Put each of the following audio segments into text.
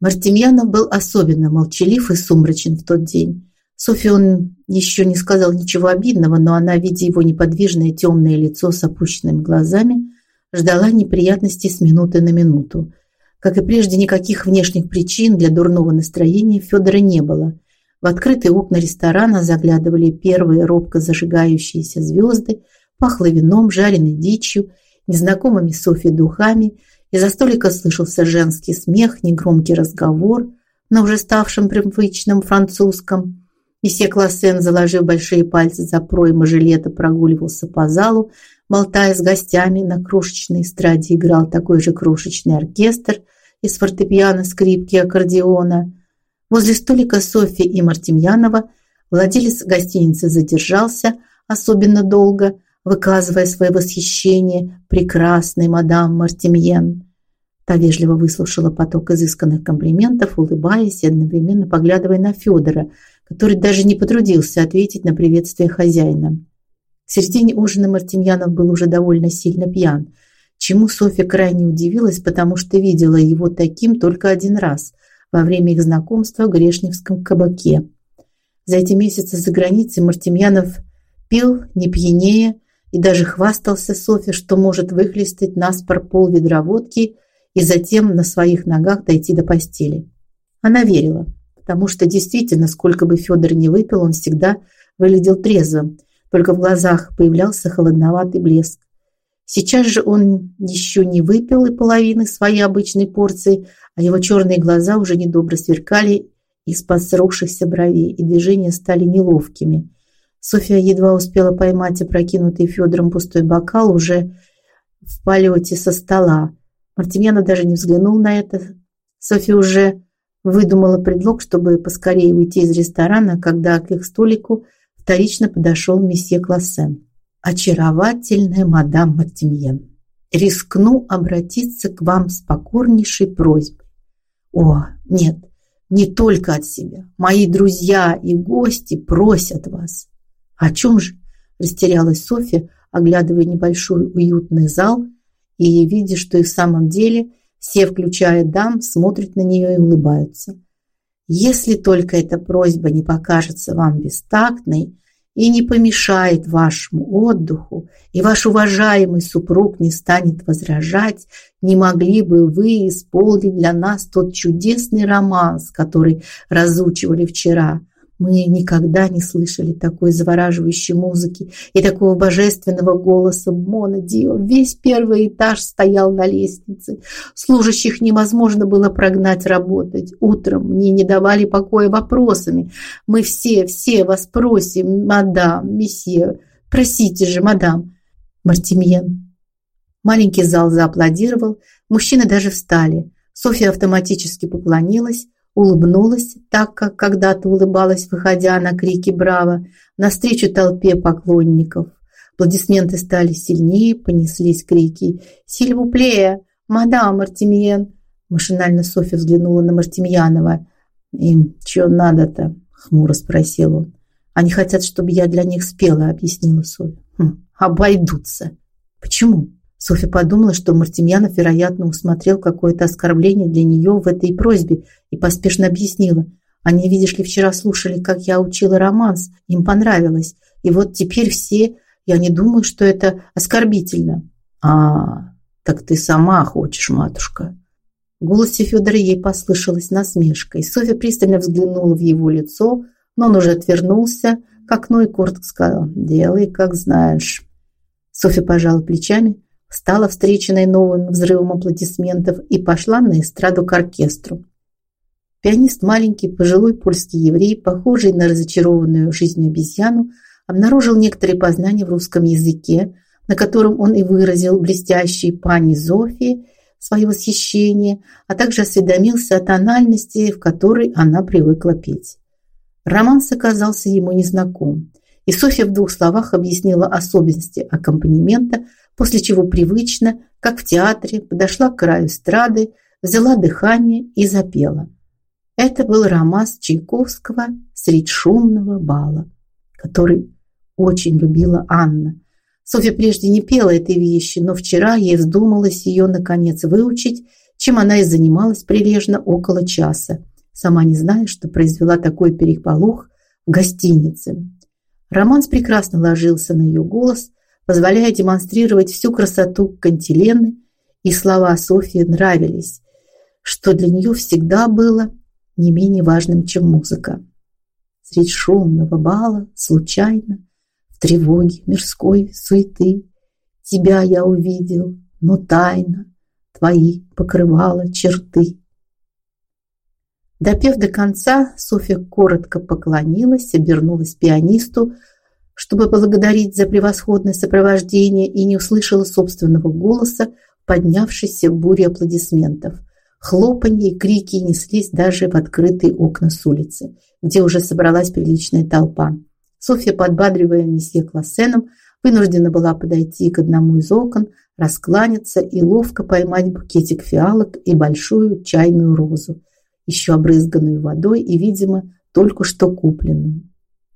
Мартемьянов был особенно молчалив и сумрачен в тот день. Софье он еще не сказал ничего обидного, но она, видя его неподвижное темное лицо с опущенными глазами, ждала неприятностей с минуты на минуту. Как и прежде, никаких внешних причин для дурного настроения Федора не было. В открытые окна ресторана заглядывали первые робко зажигающиеся звезды, пахло вином, жареной дичью, незнакомыми Софье духами – из-за столика слышался женский смех, негромкий разговор на уже ставшем привычном французском. Месье Классен, заложив большие пальцы за проймы жилета, прогуливался по залу, болтая с гостями. На крошечной эстраде играл такой же крошечный оркестр из фортепиано, скрипки, аккордеона. Возле столика Софьи и Мартемьянова владелец гостиницы задержался особенно долго, выказывая свое восхищение прекрасной мадам Мартемьен. Та вежливо выслушала поток изысканных комплиментов, улыбаясь и одновременно поглядывая на Федора, который даже не потрудился ответить на приветствие хозяина. К середине ужина Мартемьянов был уже довольно сильно пьян, чему Софья крайне удивилась, потому что видела его таким только один раз во время их знакомства в Грешневском кабаке. За эти месяцы за границей Мартемьянов пил не пьянее и даже хвастался Софье, что может выхлестать наспор пол ведра водки и затем на своих ногах дойти до постели. Она верила, потому что действительно, сколько бы Федор ни выпил, он всегда выглядел трезвым, только в глазах появлялся холодноватый блеск. Сейчас же он еще не выпил и половины своей обычной порции, а его черные глаза уже недобро сверкали из-под сросшихся бровей, и движения стали неловкими. Софья едва успела поймать опрокинутый Федором пустой бокал уже в полете со стола. Мартемьяна даже не взглянул на это. Софья уже выдумала предлог, чтобы поскорее уйти из ресторана, когда к их столику вторично подошел месье Классен. «Очаровательная мадам Мартемьен, рискну обратиться к вам с покорнейшей просьбой. О, нет, не только от себя. Мои друзья и гости просят вас». «О чем же?» – растерялась Софья, оглядывая небольшой уютный зал и видя, что и в самом деле все, включая дам, смотрят на нее и улыбаются. Если только эта просьба не покажется вам бестактной и не помешает вашему отдыху, и ваш уважаемый супруг не станет возражать, не могли бы вы исполнить для нас тот чудесный романс, который разучивали вчера – мы никогда не слышали такой завораживающей музыки и такого божественного голоса Мона Дио. Весь первый этаж стоял на лестнице. Служащих невозможно было прогнать работать. Утром мне не давали покоя вопросами. Мы все, все вас просим, мадам, месье. Просите же, мадам. Мартемьен. Маленький зал зааплодировал. Мужчины даже встали. Софья автоматически поклонилась улыбнулась так, как когда-то улыбалась, выходя на крики «Браво!» навстречу толпе поклонников. Аплодисменты стали сильнее, понеслись крики «Сильвуплея! Мадам Мартемьен!» Машинально Софья взглянула на Мартемьянова. «Им что надо-то?» – хмуро спросил он. «Они хотят, чтобы я для них спела», – объяснила Софья. Хм, «Обойдутся». «Почему?» Софья подумала, что Мартемьянов, вероятно, усмотрел какое-то оскорбление для нее в этой просьбе и поспешно объяснила. Они, видишь ли, вчера слушали, как я учила романс, им понравилось. И вот теперь все, я не думаю, что это оскорбительно. А, так ты сама хочешь, матушка. В голосе Федора ей послышалась насмешка, и Софья пристально взглянула в его лицо, но он уже отвернулся к окну и коротко сказал «Делай, как знаешь». Софья пожала плечами, стала встреченной новым взрывом аплодисментов и пошла на эстраду к оркестру. Пианист, маленький, пожилой польский еврей, похожий на разочарованную жизнью обезьяну, обнаружил некоторые познания в русском языке, на котором он и выразил блестящей пани Зофии свое восхищение, а также осведомился о тональности, в которой она привыкла петь. Романс оказался ему незнаком, и Софья в двух словах объяснила особенности аккомпанемента – после чего привычно, как в театре, подошла к краю эстрады, взяла дыхание и запела. Это был романс Чайковского «Средь шумного бала», который очень любила Анна. Софья прежде не пела этой вещи, но вчера ей вздумалось ее, наконец, выучить, чем она и занималась прилежно около часа, сама не зная, что произвела такой переполох в гостинице. Романс прекрасно ложился на ее голос, позволяя демонстрировать всю красоту кантилены, и слова Софьи нравились, что для нее всегда было не менее важным, чем музыка. Средь шумного бала, случайно, в тревоге мирской суеты, тебя я увидел, но тайно твои покрывала черты. Допев до конца, Софья коротко поклонилась, обернулась пианисту, чтобы благодарить за превосходное сопровождение и не услышала собственного голоса, в буре аплодисментов. Хлопанье и крики неслись даже в открытые окна с улицы, где уже собралась приличная толпа. Софья, подбадривая месье Классеном, вынуждена была подойти к одному из окон, раскланяться и ловко поймать букетик фиалок и большую чайную розу, еще обрызганную водой и, видимо, только что купленную.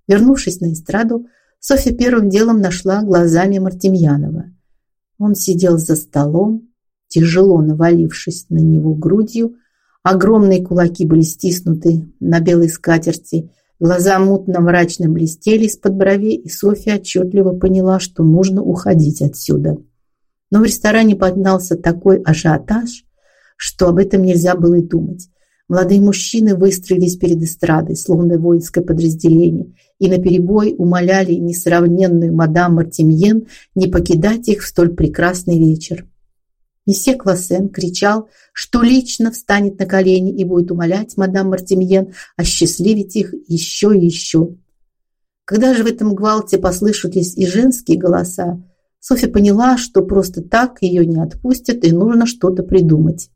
Вернувшись на эстраду, Софья первым делом нашла глазами Мартемьянова. Он сидел за столом, тяжело навалившись на него грудью. Огромные кулаки были стиснуты на белой скатерти, глаза мутно-мрачно блестели из-под бровей, и Софья отчетливо поняла, что нужно уходить отсюда. Но в ресторане поднялся такой ажиотаж, что об этом нельзя было и думать. Молодые мужчины выстроились перед эстрадой, словно воинское подразделение, и наперебой умоляли несравненную мадам Мартемьен не покидать их в столь прекрасный вечер. Месье Классен кричал, что лично встанет на колени и будет умолять мадам Мартемьен осчастливить их еще и еще. Когда же в этом гвалте послышались и женские голоса, Софья поняла, что просто так ее не отпустят и нужно что-то придумать.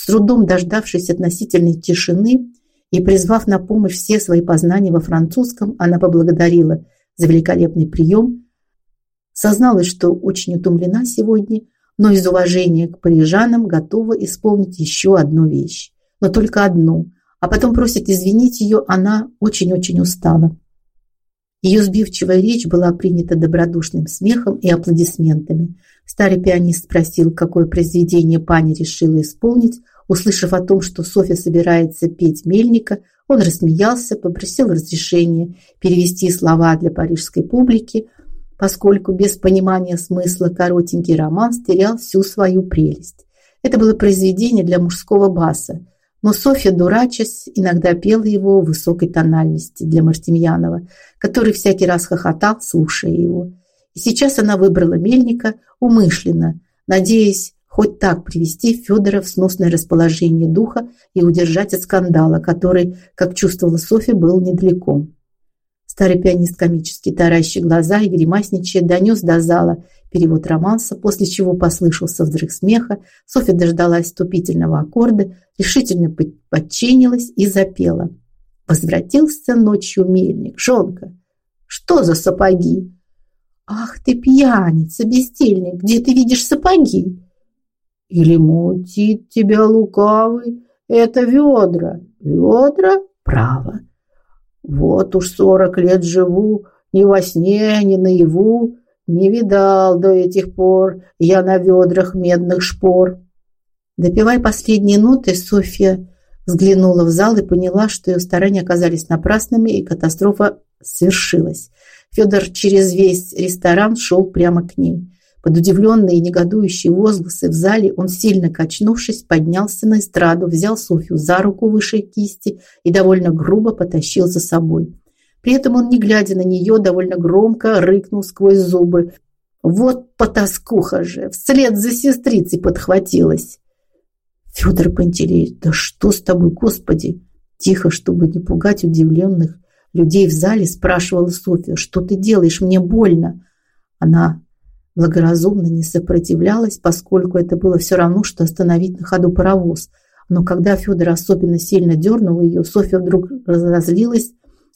С трудом дождавшись относительной тишины и призвав на помощь все свои познания во французском, она поблагодарила за великолепный прием, созналась, что очень утомлена сегодня – но из уважения к парижанам готова исполнить еще одну вещь. Но только одну. А потом просит извинить ее, она очень-очень устала. Ее сбивчивая речь была принята добродушным смехом и аплодисментами. Старый пианист спросил, какое произведение пани решила исполнить. Услышав о том, что Софья собирается петь Мельника, он рассмеялся, попросил разрешения перевести слова для парижской публики – поскольку без понимания смысла коротенький роман терял всю свою прелесть. Это было произведение для мужского баса, но Софья, дурачась, иногда пела его в высокой тональности для Мартемьянова, который всякий раз хохотал, слушая его. И сейчас она выбрала Мельника умышленно, надеясь хоть так привести Федора в сносное расположение духа и удержать от скандала, который, как чувствовала Софья, был недалеко. Старый пианист комически таращи глаза и гримасничая донес до зала перевод романса, после чего послышался взрыв смеха. Софья дождалась вступительного аккорда, решительно подчинилась и запела. Возвратился ночью мельник. Жонка, что за сапоги? Ах ты пьяница, бездельник, где ты видишь сапоги? Или мутит тебя лукавый, это ведра. Ведра? Право. Вот уж сорок лет живу, ни во сне, ни наяву, не видал до этих пор я на ведрах медных шпор. Допивая последние ноты, Софья взглянула в зал и поняла, что ее старания оказались напрасными, и катастрофа свершилась. Федор через весь ресторан шел прямо к ней. Под удивленные и негодующие возгласы в зале он, сильно качнувшись, поднялся на эстраду, взял Софью за руку выше кисти и довольно грубо потащил за собой. При этом он, не глядя на нее, довольно громко рыкнул сквозь зубы. «Вот потаскуха же! Вслед за сестрицей подхватилась!» «Федор Пантелеич, да что с тобой, Господи?» Тихо, чтобы не пугать удивленных людей в зале, спрашивала Софья. «Что ты делаешь? Мне больно!» Она благоразумно не сопротивлялась, поскольку это было все равно, что остановить на ходу паровоз. Но когда Федор особенно сильно дернул ее, Софья вдруг разозлилась,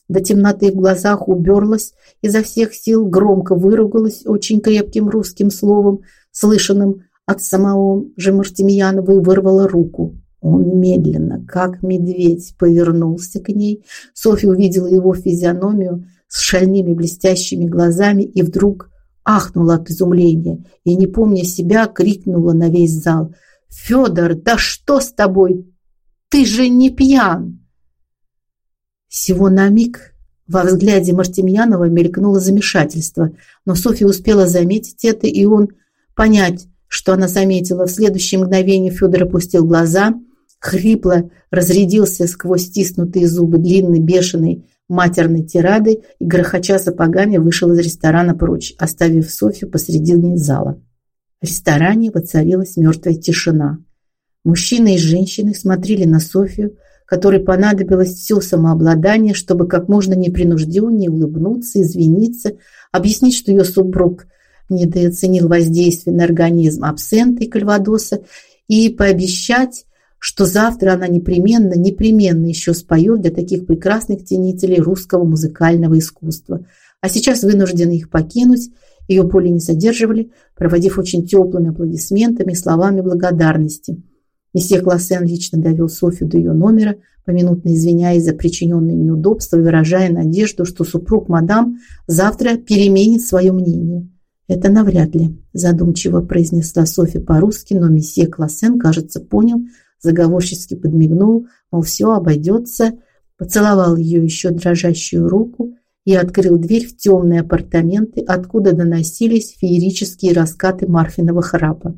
до темноты в глазах уберлась, изо всех сил громко выругалась очень крепким русским словом, слышанным от самого же Мартемьянова, и вырвала руку. Он медленно, как медведь, повернулся к ней. Софья увидела его физиономию с шальными блестящими глазами и вдруг ахнула от изумления и, не помня себя, крикнула на весь зал. Федор, да что с тобой? Ты же не пьян!» Всего на миг во взгляде Мартемьянова мелькнуло замешательство, но Софья успела заметить это, и он понять, что она заметила. В следующее мгновение Федор опустил глаза, хрипло разрядился сквозь стиснутые зубы длинной бешеной матерной тирады и, грохоча сапогами, вышел из ресторана прочь, оставив Софью посредине зала. В ресторане воцарилась мертвая тишина. Мужчины и женщины смотрели на Софью, которой понадобилось все самообладание, чтобы как можно непринужденнее улыбнуться, извиниться, объяснить, что ее супруг недооценил воздействие на организм абсента и кальвадоса, и пообещать, что завтра она непременно, непременно еще споет для таких прекрасных ценителей русского музыкального искусства. А сейчас вынуждены их покинуть, ее поле не задерживали, проводив очень теплыми аплодисментами и словами благодарности – Месье Классен лично довел Софью до ее номера, поминутно извиняясь за причиненные неудобства выражая надежду, что супруг мадам завтра переменит свое мнение. «Это навряд ли», – задумчиво произнесла Софья по-русски, но месье Классен, кажется, понял, заговорчески подмигнул, мол, все обойдется, поцеловал ее еще дрожащую руку и открыл дверь в темные апартаменты, откуда доносились феерические раскаты Марфиного храпа.